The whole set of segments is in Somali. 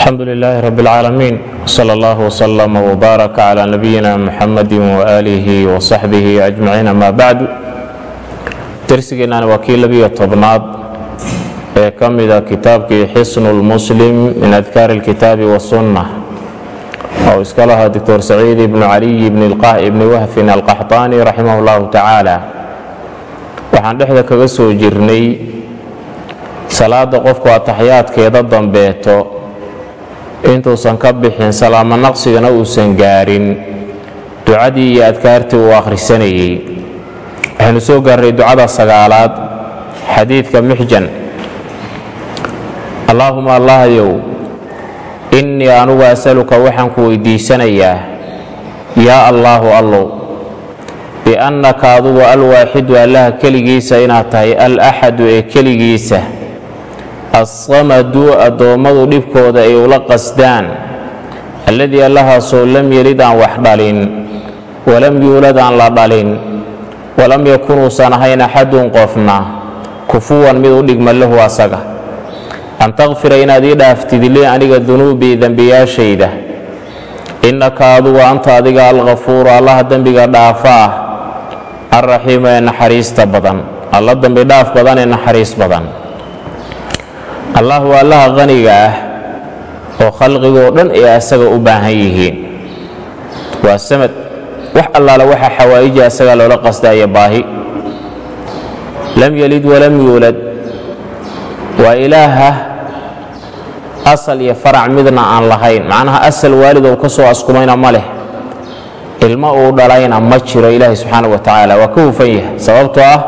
alxamdu lilaahi rab اlcaalamiin sala allah wslama wbaarak cla nabiyina muxamadi waaalihi wasaxbihi ajmaciin ama bacdu dersigeennan waa kii labiyo tobnaad ee ka mida kitaabkii xisnu lmuslim min adkaari اlkitaabi wasunna oo iska lahaa doctor saciid ibnu caliy ibni wahfin alqaxطaani raximah اllahu tacaala waxaan dhexda kaga soo jirnay salaada qofku ataxyaadkeeda dambeeto intuusan ka bixin salaamo naqsigana uusan gaarin. Ducadii iyo adkaartii uu akhrisanayey waxaynu soo gaarnay ducada sagaalaad xadiidka mixjan. Allaahuma allahyow innii anugu asaluka waxaan ku weydiisanayaa yaa allaahu allow biannaka adugu alwaaxidu allaha keligiisa inaad tahay al axadu ee keligiisa assamadu addoommadu dhibkooda ay ula qasdaan alladii allahaasoo lam yelid aan wax dhalin walam yuulad aan la dhalin walam yakun uusan ahayn axadun qofna kufuwan mid u dhigma lahu asaga an takfira inaad ii dhaaftid lii aniga dunuubii dembiyaashayda innaka adugu anta adiga alkhafuuru allaha dembiga dhaafa ah alraxiimu ee naxariista badan alla dembi dhaaf badan ee naxariis badan allah waa allaha qaniga ah oo khalqigoo dhan ay asaga u baahan yihiin. Waa samad wax allaala waxa xawaa'ija asaga loola qasdaaya baahi. Lam yelid walam yuulad. Waa ilaaha asal iyo farac midna aan lahayn. Macnaha asal waalid ou ka soo askumayna ma leh. Ilmo uu dhalayna ma jiro ilaahi subxaana wa tacaala waa ka hufan yahay. Sababtoo ah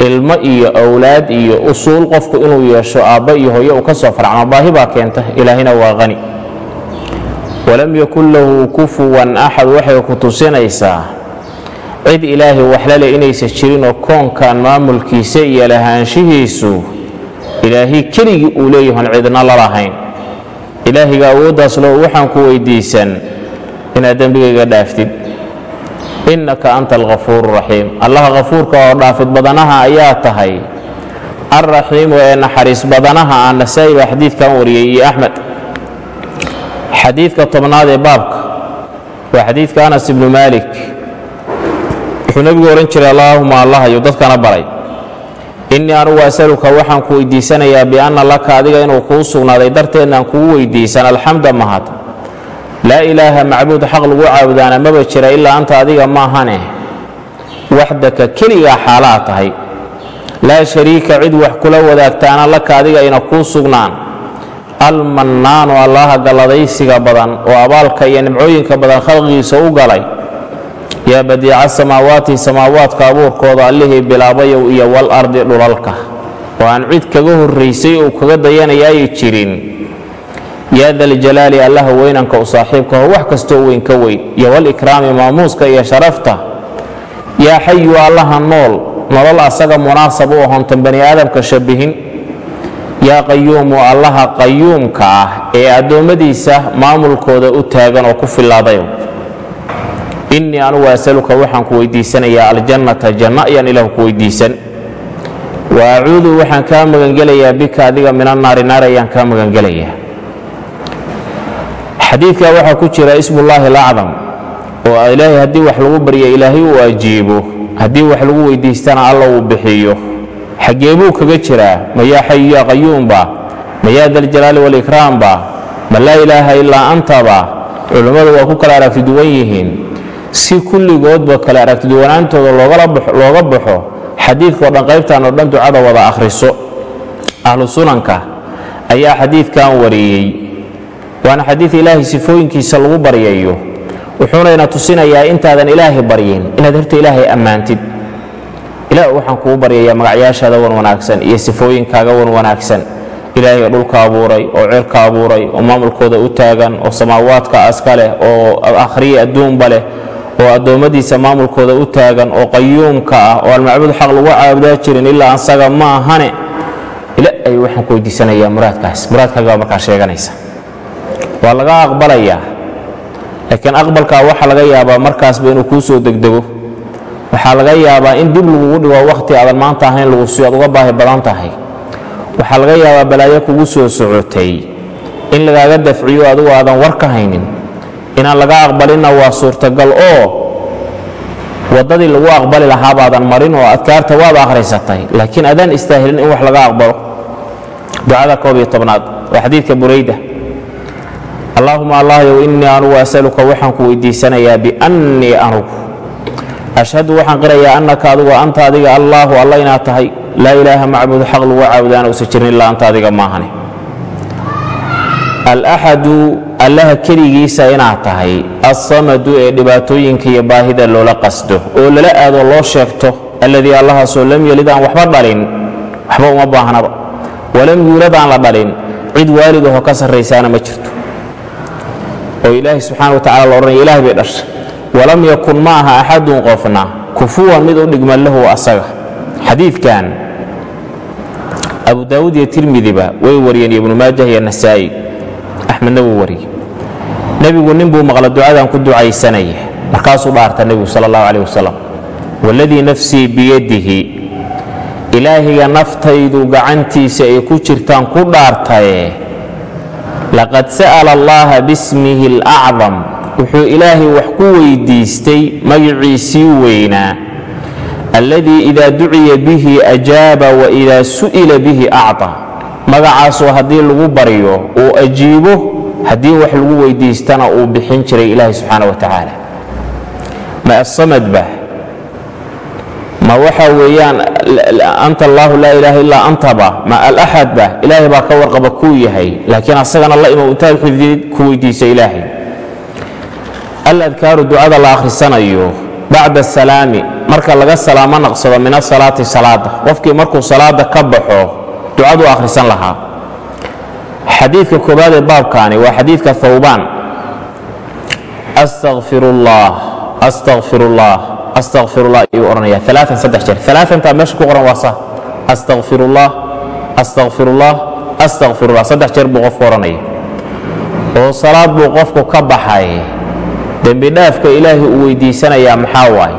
ilmo iyo awlaad iyo usuul qofku inuu yeesho aabba iyo hooye uu ka soo farcmo baahi baa keenta ilaahina waa qani. Walam yakun lahu kufuwan axad waxay ku tusinaysaa cid ilaahay waxlale inaysan jirinoo koonkan maamulkiisa iyo lahaanshihiisu ilaahay keligii uu leeyahon cidna la lahayn. Ilaahiga awooddaas loo waxaan ku weydiisan inaad dembigayga dhaaftid innaka anta alkhafuuru raxiim allaha khafuurka oo dhaafid badanaha ayaa tahay. Alraxiimu ee naxariis badanaha ah nasaa'i baa xadiidkan wariyey iyo axmed. Xadiidka tobnaad ee baabka waa xadiidka anas ibnu maalik. Wuxuu nebigu odhan jiray allaahuma allahayu dadkana baray. Innii anugu asaluka waxaan ku weydiisanayaa bianna laka adiga inuu kuu sugnaaday darteednaan kugu weydiisan alxamda mahad laa ilaaha macbuud xaq lagu caabudaana maba jira ilaa anta adiga maahane waxdaka keligaa xaalaa tahay. Laa shariika cid wax kula wadaagtaana laka adiga ayna kuu sugnaan. Almannaanu allaha galladaysiga badan oo abaalka iyo nimcooyinka badan khalqigiisa u galay. Yaa badiica samaawaati samaawaadka abuurkooda allihii bilaabayow iyo wal ardi dhulalka. Oo aan cid kaga horraysay ou kaga dayanayaayi jirin yaa daljalaali allaha weynanka u saaxiibkaho wax kastoo weyn ka weyn. Iyo walikraami maamuuska iyo sharafta. Yaa xayu allaha nool. Nolol asaga munaasab u ahontan bani aadamka shabihin. Yaa qayuumu allaha qayuumka ah ee addoommadiisa maamulkooda u taagan oo ku filaadayo innii anugu asaluka waxaan ku weydiisanayaa aljannata janno ayaan ilahu ku weydiisan. Wa acuudu waxaan kaa magangelayaa bika adiga min annaari naar ayaan kaa magangelayaa xadiidka waxaa ku jira ismullaahi alacdam oo ilaahay haddii wax lagu barya ilaahay uu ajiibo haddii wax lagu weydiistana alla uu bixiyo. Xaggee buu kaga jiraa? Mayaa xayu yaa qayuumba mayaa daljalaali walikraamba ma laa ilaaha ilaa antaba culimmadu waa ku kala aragti duwan yihiin. Si kulligoodba kala aragtiduwanaantooda looga baxo xadiidkao dhan qaybtan oo dhan ducada wada akhriso. Ahlu sunanka ayaa xadiidkan wariyey waana xadiid ilaahay sifooyinkiisa lagu baryayo wuxuunayna tusinayaa intaadan ilaahay baryin inaad horta ilaahay ammaantid. Ilaah waxaan kugu baryayaa magacyaashaada wan wanaagsan iyo sifooyinkaaga wan wanaagsan. Ilaahay oo dhulka abuuray oo cirka abuuray oo maamulkooda u taagan oo samaawaadka aska leh oo akhriya adduunba leh oo addoommadiisa maamulkooda u taagan oo qayuumka ah oo almacbuud xaq lagu caabudaa jirin ilaa asaga ma ahane ilaahay waxaan ku muraadkaas. Muraadkaaga markaa sheeganaysa waa laga aqbalayaa laakiin aqbalkaa waxaa laga yaabaa markaasba inuu kuu soo degdego. Waxaa laga yaabaa in dib lagugu dhigo wakhti aadan maanta ahayn lagu sii aad uga baahi badan tahay. Waxaa laga yaabaa balaayo kugu soo socotay. In lagaaga dafciyo adigu aadan war ka haynin. Inaan laga aqbalinna waa suurtagal oo waddadii lagu aqbali lahaa baadan marin oo adkaarta waad akhrisatay. Laakiin adaan istaahilin in wax laga aqbalo. Ducada koob iyo tobnaad. Waa xadiidka burayda allaahuma allahyow innii anugu asaluka waxaan ku weydiisanayaa biannii anugu ashhadu waxaan qirayaa annaka adugu anta adiga allaahu alla inaad tahay. Laa ilaaha macbuud xaq lagu caabudaana uusa jirin ilaa anta adiga maahane alaxadu allaha keligiisa inaad tahay alsamadu ee dhibaatooyinka iyo baahida loola qasdo oo lala aado loo sheegto alladii allahaasoo lam yelid aan waxba dhalin waxba uma baahnaba. Walam yuulad aan la dhalin cid waalid ahoo ka sarraysaana ma jirto oo ilaahay subxana wa tacala la odhanaya ilahay bay dhashay. Walam yakun ma aha axadun qofna kufuwan mid u dhigma lahu asaga. Xadiidkan abu daawuud iyo tirmidiba way wariyeen ibnu maajah iyo nasaa'i. Axmedna wuu wariyey. Nebigu nin buu maqla ducadan ku ducaysanaya markaasuu dhaarta nebigu sala allahu caleyh wasalam waladii nafsii biyadihi ilaahiga naftaydu gacantiisa ay ku jirtaan ku dhaartaye laqad sa'ala allaha bismihi alacdam wuxuu ilaahay wax ku weydiistay magiciisii weynaa. Alladii idaa duciya bihi ajaaba wa idaa su'ila bihi acطa magacaasoo haddii lagu baryo uu ajiibo haddii wax lagu weydiistana uu bixin jiray ilaahay subxaana wa tacaala ma asamad ba. Ma waxa weeyaan anta allaahu laa ilaaha illaa antaba ma alaxad ba ilaahay baa ka warqaba kuu yahay laakiin asagana la imow intaad xifdid ku weydiisa ilaahay. Aladkaaru ducada la akhrisanayo bacda asalaami marka laga salaamo naqsado min asalaati salaada. Qofkii markuu salaada ka baxo ducaduu akhrisan lahaa. Xadiidka koobaad ee baabkaani waa xadiidka thawbaan. Astaqfirullaah astaqfirullaah astaqfirullah ayuu odhanaya alaaan saddex jeer. Alaaantaa meesha ku qoran waa sa. Astaqfirullah astaqfirullah astaqfirullah saddex jeer buu qofku odhanaya oo salaad buu qofku ka baxay. Dembidhaafka ilaahay uu weydiisanayaa maxaa waaye?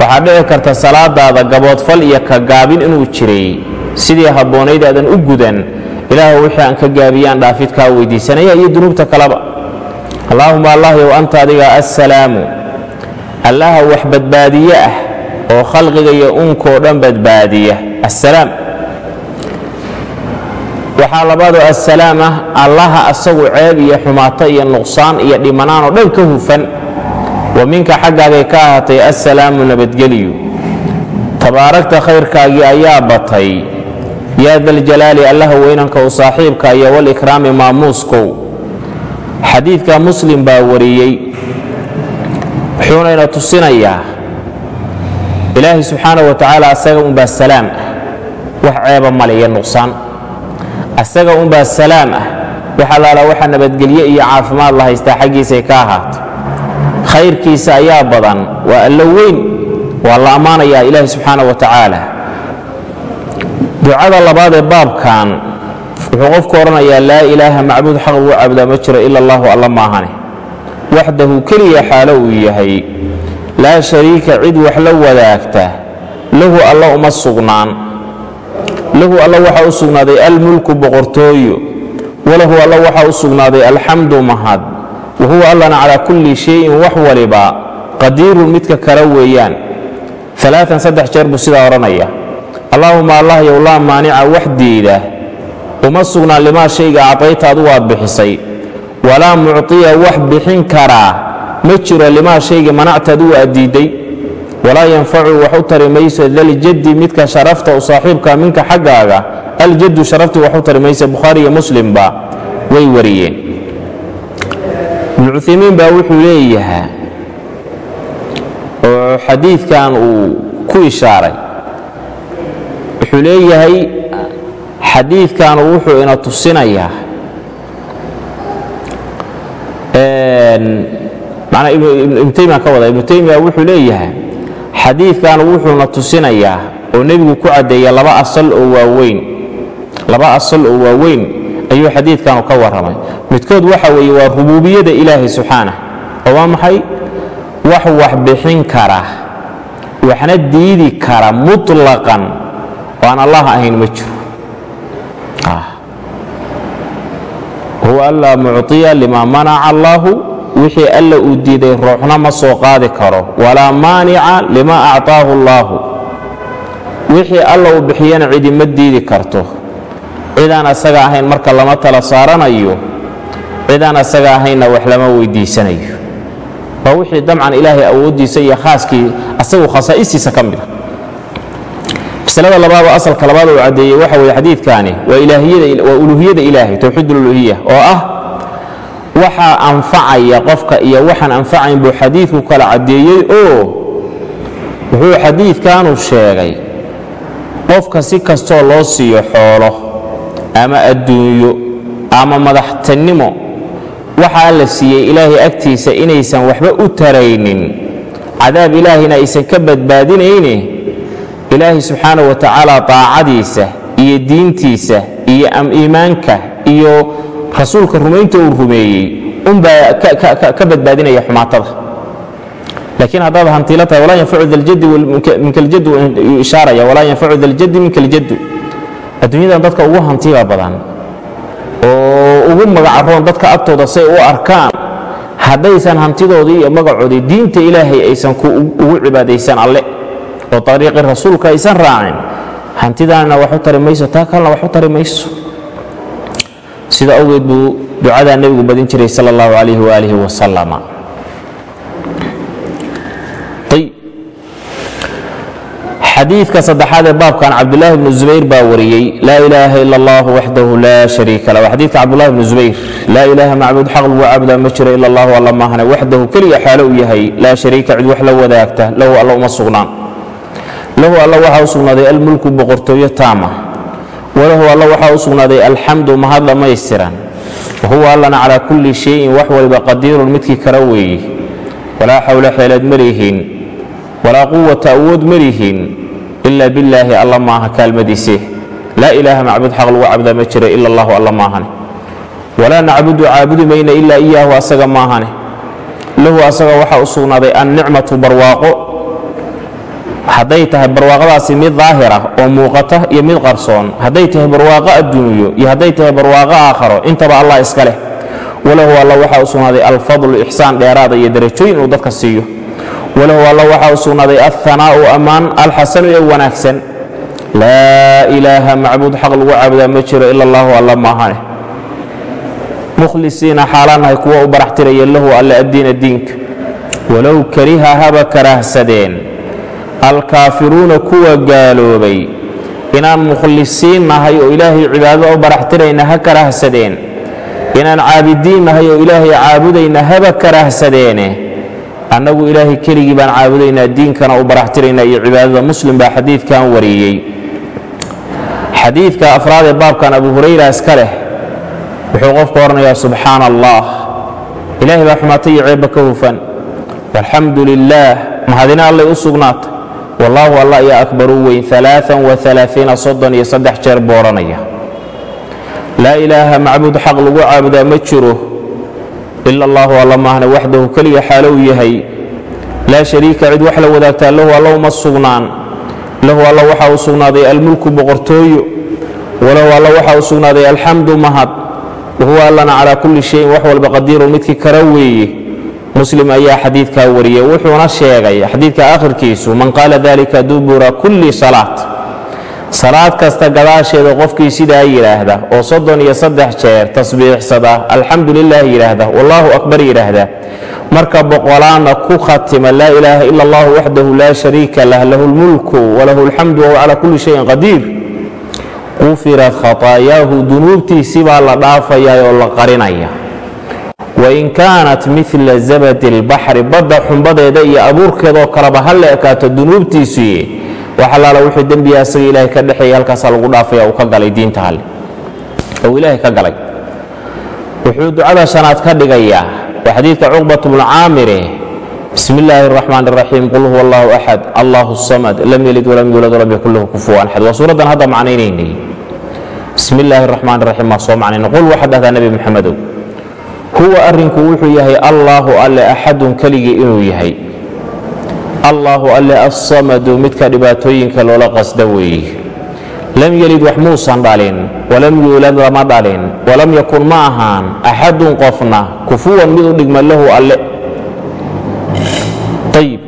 Waxaa dhici karta salaadaada gaboodfal iyo ka gaabin inuu jiray. Sidii habboonayd aadan u gudan ilaahu wixii aan ka gaabiyaan dhaafid kaa weydiisanaya iyo dunuubta kaleba allaahuma allahyow anta adiga assalaamu allaha wax badbaadiye ah oo khalqiga iyo unkoo dhan badbaadiya assalaam. Waxaa labaadoo assalaam ah allaha asagu ceeb iyo xumaato iyo nuqsaan iyo dhimanaan oo dhan ka hufan. Wa minka xaggaagay ka ahaatay assalaamu nabadgelyu. Tabaaragta khayrkaagii ayaa batay. Yaa daljalaali allaha weynanka u saaxiibka iyo walikraami maamuuskow. Xadiidka muslim baa wariyey wuxuunayna tusinayaa ilaahay subxaana wa tacaala asaga unbaa salaam ah wax ceeba male iyo nuqsaan. Asaga unbaa salaam ah wax allaala waxa nabadgelye iyo caafimaad la haystaa xaggiisay ka ahaatay. Khayrkiisa ayaa badan waa allo weyn waa la ammaanayaa ilaahi subxaana wa tacaala. Ducada labaad ee baabkan wuxuu qofku odhanayaa laa ilaaha macbuud xaq lagu caabudaa ma jiro ila allahu alla maahane waxdahu keliya xaalo uu yahay laa shariika cid wax la wadaagta lahu alla uma sugnaan lahu alla waxaa u sugnaaday almulku boqortooyo walahu alla waxaa u sugnaaday alxamdu mahad wa huwa allana calaa kulli shayin wax waliba qadiirun midka kale weeyaan alaaan saddex jeer buu sidaa odhanaya allaahuma allahyow laa maanica wax diida uma sugnaan limaa shayga acdayta adu waad bixisay walaa mucطiya wax bixin karaa ma jiro limaa shayga manacta adigu aad diidday walaa yanfacu wax u tari mayso daljaddi midka sharafta u saaxiibka minka xaggaaga. Aljaddu sharafti wax u tari mayso bukhaari iyo muslimba way wariyeen. Ibnu cuthaymiin baa wuxuu leeyahaa oo xadiidkan uu ku ishaaray. Wuxuu leeyahay xadiidkanu wuxuu ina tusinayaa manaa ibnu taymiya ka wada ibnu taymiya wuxuu leeyahay xadiidkan wuxuuna tusinayaa oo nebigu ku caddeeya laba asal oo waaweyn. Laba asal oo waaweyn ayuu xadiidkanu ka warramay midkood waxa weeye waa rubuubiyada ilaahay subxaanah oo waa maxay? Wax wax bixin kara. Waxna diidi kara mutlaqan. Oo aan allah ahayn ma jiro huwa anlaa mucطiya lima manaca allaahu wixii alla uu diiday ruuxna ma soo qaadi karo. Walaa maanica lima acطaahu allaahu wixii alla uu bixiyana cidi ma diidi karto. Cidaan asaga ahayn marka lama tala saaranayo cidaan asaga ahaynna wax lama weydiisanayo. Waa wixii damcan ilaahay awooddiisa iyo khaaskii asagu khasaa'istiisa ka mid a masalada labaadoo asalka labaad uu caddeeyey waxa weye xadiidkaani waa uluuhiyada ilaahay towxiid uluhiya oo ah waxaa anfacaya qofka iyo waxaan anfacayn buu xadiidku kala caddeeyey oo wuxuu xadiidkanu sheegay qofka si kastoo loo siiyo xoolo ama adduunyo ama madaxtinimo waxaa la siiyey ilaahay agtiisa inaysan waxba u taraynin. Cadaab ilaahayna aysan ka badbaadinayne ilaahay subxaana wa tacaala taacadiisa iyo diintiisa iyo iimaanka iyo rasuulka rumaynta uu rumeeyey unbaa ka badbaadinaya xumaatada. Laakiin haddaad hantiilo tahay walaa yanfacu daljaddi minkaljaddu ishaaraya walaa yanfacu daljaddi minkaljaddu adduunyadan dadka ugu hantiga badan oo ugu magacaroon dadka agtooda say u arkaan haddaysan hantidoodii iyo magacoodii diinta ilaahay aysan ugu cibaadaysan alle oo ariiqii rasuulka aysan raacin hantidaanna wax u tari mayso taa kalena wax u tari mayso. Sida awgeed buu ducadaa nebigu badin jiray sal اllahu alayh waalih wasalama xadiidka saddexaad ee baabkan cabdulaahi bnu zubayr baa wariyey laa ilaaha ila allah waxdahu laa shariika lah waa xadiidka cabdulahi bnu zubayr laa ilaaha macbuud xaq lagu caabudaa ma jiro ila allahu alla maahane waxdahu keliya xaalo u yahay laa shariika cid wax la wadaagta lahu alla uma sugnaan lahu alla waxaa u sugnaaday almulku boqortooyo taama walahu alla waxaa u sugnaaday alxamdu mahad dhammaystiran wahuwa allana calaa kulli shayin wax waliba qadiirun midkii kara weeye walaa xawla xeelad malihiin walaa quwata awood malihiin ila billaahi alla maaha kaalmadiise laa ilaaha macbuud xaq lagu caabudaa ma jiro ila allahu alla maahane walaa nacbudu caabudi mayna ilaa iyaahu asaga maahane lahu asaga waxaa u sugnaaday annicmatu barwaaqo hadday tahay barwaaqadaasi mid daahir ah oo muuqata iyo mid qarsoon hadday tahay barwaaqo adduunyo iyo hadday tahay barwaaqo aakharo intaba allah iska leh. Walahu alla waxaa u sugnaaday alfadlu ixsaan dheeraada iyo darajooyin uu dadka siiyo. Walahu alla waxaa u sugnaaday alhanaa'u ammaan alxasanu ee wanaagsan. Laa ilaaha macbuud xaq lagu caabudaa ma jiro ila allahu alla maahane mukhlisiina xaalaanahay kuwa u baraxtiraya lahu alle addiina diinka. Walow kariha haba karaahsadeen alkaafiruuna kuwa gaaloobay inaan mukhlisiin nahay oo ilaahay cibaadada u baraxtirayna ha karahsadeen inaan caabidiin nahay oo ilaahay caabudayna haba karahsadeene annagu ilaahay keligii baan caabudaynaa diinkana u baraxtiraynaa iyo cibaadada muslim baa xadiidkan wariyey xadiidka afraad ee baabkan abu hurayra iska leh wuxuu qofku odhanayaa subxaana allah ilaahay baa xumaatay iyo ceebba ka hufan walxamdu lilaah mahadina allay u sugnaatay wallaahu alla ayaa akbaru weyn iyo saddex jeer buu odhanaya laa ilaaha macbuud xaq lagu caabudaa ma jiro ila allahu alla maahne waxdahu keliya xaalo uu yahay. Laa shariika cid wax la wadaagtaa lahu alla uma sugnaan. Lahu alla waxaa u sugnaaday almulku boqortooyo. Walahu alla waxaa u sugnaaday alxamdu mahad. Wahuwa allana calaa kulli shayin wax walba qadiirun midkii kara weeye muslim ayaa xadiidkaa wariyey wuxuuna sheegay xadiidka akhirkiisu man qaala dalika dubura kulli salaat. Salaad kasta gadaasheeda qofkii sidaa yidhaahda oo soddon iyo saddex jeer tasbiixsada alxamdu lilah yidhaahda wallaahu akbar yidhaahda marka boqolaana ku khatima laa ilaaha ila allah waxdahu laa shariika lah lahu walahu alxamdu wahuwa calaa kulli shayin qadiir. Qufirat khataayaahu dunuubtiisi baa la dhaafayaa oo la qarinaya wain kaanat mila zabadi اlbaxri badda xumbadeeda iyo abuurkeedoo kaleba ha la ekaato dunuubtiisuye wax allaala wuxuu dembiga asaga ilaahay ka dhexeeyay halkaasaa lagu dhaafaya uu ka galay diinta alle ou ilaahay ka galay wuxuu ducada shanaad ka dhigayaa waa xadiidka cuqbat bnu caamire bismi illaahi اraxmaan اraxiim qul huwa allahu axad allahu samad lam yelid walam yuulad walam yakun lahu kufuwan axad waa suuraddan hadda macnaynaynay bismi illaahi اraxmaan اraxiim maa soo macnayna qul waxaad dhahdaa nebi moxamedow huwa arrinku wuxuu yahay allaahu alle axadun keligii inuu yahay. Allaahu alle assamadu midka dhibaatooyinka loola qasda weeye lam yelid wax muusan dhalin walam yuulad lama dhalin walam yakun ma ahaan axadun qofna kufuwan mid u dhigma lahu alle. Ayib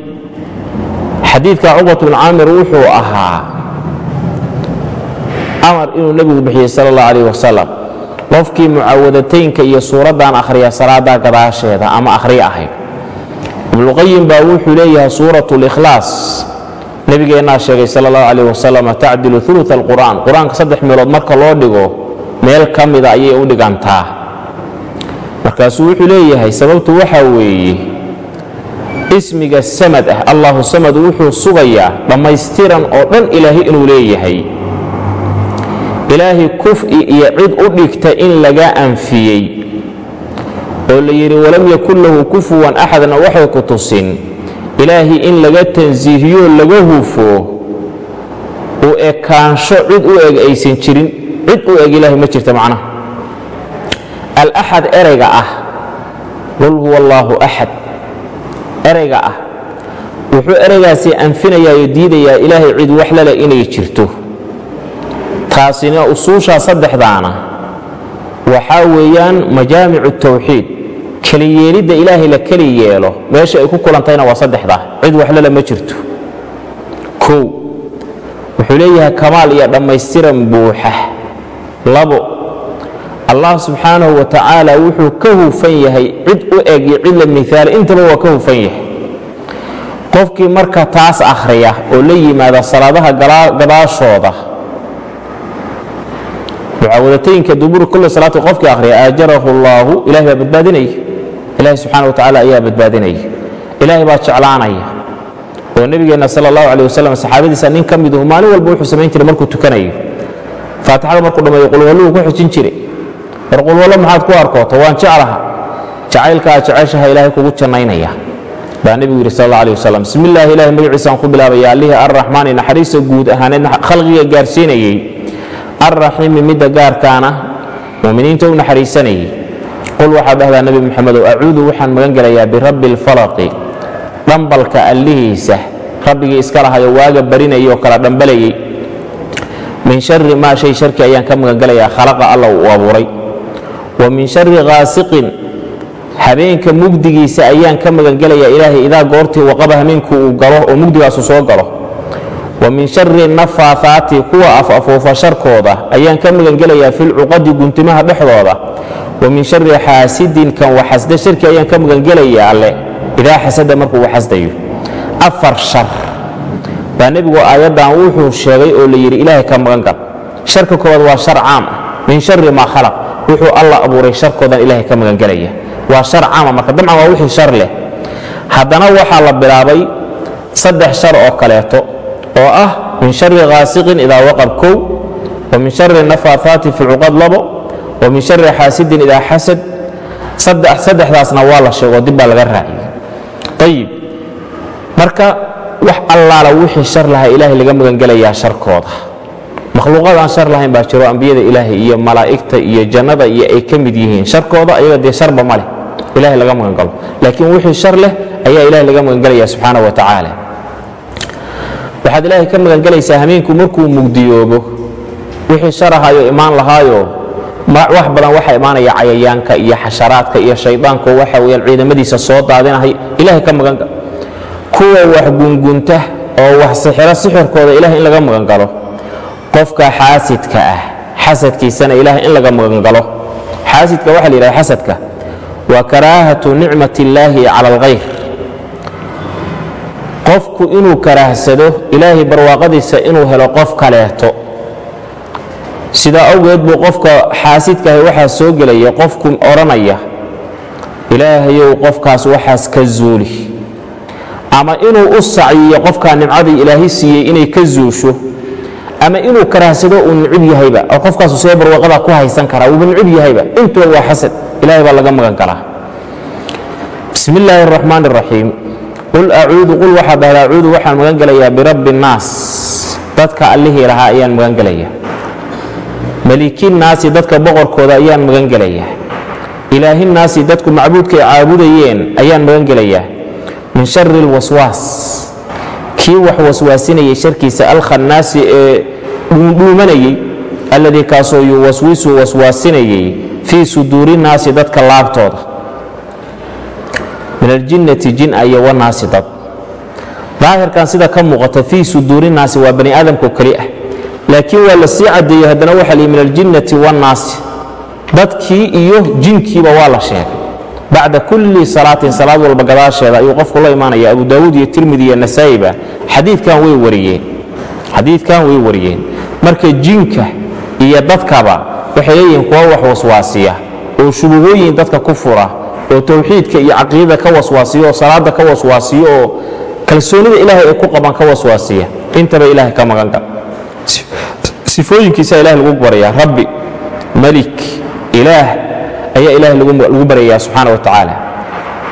xadiidka cuqbat bn caamir wuxuu ahaa amar inuu nebigu bixiyey sal اllah alayh wasalam qofkii mucaawadataynka iyo suuraddan akhriya salaada gadaasheeda ama akhriya ahayd. Ibnuqayim baa wuxuu leeyahay suurat اlikhlaas nebigeennaa sheegay sal اllahu alayh wasalam tacdilu ulu alqur'an qur'aanka saddex meelood marka loo dhigo meel ka mida ayay u dhigantaa. Markaasuu wuxuu leeyahay sababtu waxaa weeye ismiga samad ah allahu samad wuxuu sugayaa dhammaystiran oo dhan ilaahay inuu leeyahay ilaahay kuf'i iyo cid u dhigta in laga anfiyey oo la yidhi walam yakun lahu kufuwan axadna waxay ku tusin ilaahay in laga tansiihiyo laga hufo u ekaansho cid u eg aysan jirin cid u eg ilaahay ma jirta macnaha alaxad erayga ah qul huwa allaahu axad erayga ah wuxuu eraygaasi anfinayaa oo diidayaa ilaahay cid wax lale inay jirto taasina usuushaa saddexdaana waxaa weeyaan majaamicu tawxiid keliyeelidda ilaahay la keli yeelo meesha ay ku kulantayna waa saddexdaa cid waxlala ma jirto. Kow wuxuu leeyahay kamaal iyo dhammaystiran buuxa. Labo allah subxaanahu wa tacaala wuxuu ka hufan yahay cid u eg iyo cid la miaala intaba waa ka hufan yahay. Qofkii marka taas akhriya oo la yimaada salaadaha gadaashooda mucaawadatayinka duburi kulli salaati qofkii akhriya aajarahu allaahu ilahay baa badbaadinaya. Ilahay subxana wa tacala ayaa badbaadinaya. Ilaahay baa jeclaanaya. Oo nebigeenna sala allahu caleh wasalam saxaabadiisa nin ka miduhu maalin walba wuxuu samayn jiray markuu tukanayo. Faatixada markuu dhammeeyo qulwalluhu ku xijin jiray. War qulwallo maxaad ku arkoota waan jeclaha. Jacaylka aad ilaahay kugu jannaynaya baa nebigu yidhi sal alla alih wasalam bismi ilahay magaciisaan ku bilaabaya allihii arraxmaani naxariista guud ahaaneed khalqiga gaarsiinayey alraxiimi midda gaarkaana muminiinta u naxariisanayay qul waxaad dhahdaa nebi moxamedow acuudu waxaan magan gelayaa birabbi alfalaqi dhambalka allihiisa rabbigii iska lahayo waaga barinayay oo kala dhambalayay min shari maa shay sharki ayaan ka magan gelayaa khalaqa alla uu abuuray wa min shari khaasiqin habeenka mugdigiisa ayaan ka magan gelayaa ilaahay idaa goortii waqaba hameenku uu galo oo mugdigaasu soo galo wa min shari nafaahaati kuwa af-afuufa sharkooda ayaan ka magangelayaa filcuqadi guntimaha dhexdooda. Wa min shari xaasidin kan waxasda sharki ayaan ka magangelayaa alle idaa xasada markuu waxasdayo afar shar. Baa nebigu aayaddan wuxuu sheegay oo la yidhi ilaahay ka magangal sharka koowaad waa shar caam. Ah min shari maa khalaq. Wuxuu alla abuuray sharkoodan ilaahay ka magangelaya waa shar caama marka dabcan waa wixii shar leh. Haddana waxaa la bilaabay saddex shar oo kaleeto oo ah min shari khaasiqin idaa waqab kow wa min shari nafaahaati fi lcuqad labo wa min shari xaasidin idaa xasad. Saddexdaasna waa la sheego dib baa laga raaciyey ayib marka wax allaala wixii shar lahaa ilaahay laga magangelayaa sharkooda. Makhluuqaad aan shar lahayn baa jiro ambiyada ilaahay iyo malaa'igta iyo jannada iyo ay ka mid yihiin sharkooda ayaga dee sharba ma leh. Ilahay laga magangalo laakiin wixii shar leh ayaa ilahay laga magangelaya subxaana wa tacaala waxaad ilaahay ka magangelaysaa hameenku markuu mugdiyoobo wixii sharahayo imaan lahaayo wax badan waxaa imaanaya cayayaanka iyo xasharaadka iyo shaydaanko waxa weyaan ciidamadiisa soo daadinahay. Ilahay ka magangal kuwa wax gungunta oo wax sixiro sixirkooda ilahay in laga magangalo qofka xaasidka ah xasadkiisana ilahay in laga magangalo xaasidka waxa la yidhahda xasadka waa karaahatu nicmat illaahi cala alkhayr qofku inuu karaahsado ilaahay barwaaqadiisa inuu helo qof kaleeto. Sidaa awgeed buu qofka xaasidkaahi waxaa soo gelaya qofku odhanaya ilaahayow qofkaas waxaas ka zuuli. Ama inuu u sacyiyo qofkaa nimcadii ilaahay siiyey inay ka zuusho ama inuu karaahsado uu nicib yahayba oo qofkaasu see barwaaqada ku haysan karaa wuuba nicib yahayba intuba waa xasad ilahay baa laga magan galaa bismi illaahi araxmaan araxiim qul acuudu qul waxaad dhahda acuudu waxaan magan gelayaa birabbi innaas dadka allihii lahaa ayaan magan gelayaa malikinnaasi dadka boqorkooda ayaan magan gelayaa ilaahinnaasi dadku macbuudka ay caabudayeen ayaan magan gelayaa min shari alwaswaas kii wax waswaasinayay sharkiisa alkhannaasi ee dhuundhuumanayey alladii kaasoo yuwaswisu waswaasinayey fii suduuri naasi dadka laabtooda min aljinnati jin aya wanaasi dad. Daahirkan sida ka muuqata fii suduuri naasi waa bani aadamkao keli ah. Laakiin waa la sii caddeeyey haddana waxa lihi min aljinnati wannaasi dadkii iyo jinkiiba waa la sheegay. Bacda kulli salaatin salaad walba gadaasheeda ayuu qofku la imaanaya abu daawuud iyo tirmidi iyo nasaa'iba xadiidkan way wariyeen. Xadiidkan way wariyeen. Marka jinka iyo dadkaba waxay leeyihiin kuwa wax waswaasiya. Oo shubugooyin dadka ku fura oo towxiidka iyo caqiidada ka waswaasiyo oo salaada ka waswaasiyo oo kalsoonida ilaahay ay ku qabaan ka waswaasiya. Intaba ilaahay ka magan gal sifooyinkiisa ilahay lagu baraya rabbi malik ilaah ayaa ilaahay lagu baryayaa subxaana wa tacaala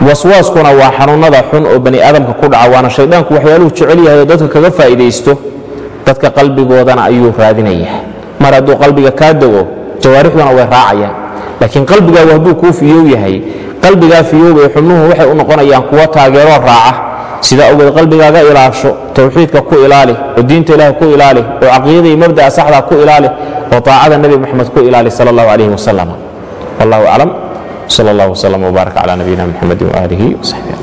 waswaaskuna waa xanuunnada xun oo bani aadamka ku dhaca waana shayddaanku waxyaaluhu jecel yahay oo dadka kaga faa'iidaysto. Dadka qalbigoodana ayuu raadinayaa mar hadduu qalbiga kaa dego jawaarixduna way raacayaan. Laakiin qalbigaagu hadduu kuu fiyow yahay qalbigaa fiyowbay xubnuhu waxay u noqonayaan kuwo taageeroo raaca. Sida awgeed qalbigaaga ilaasho towxiidka ku ilaali oo diinta ilaahay ku ilaali oo caqiidada mabda'a saxda ku ilaali oo taacada nebi moxamed ku ilaali sala allahu calayhi wasalam wallahu aclam sal allah wslam wbaarak cala nabiyina mxamedi waaalihi wsaxbi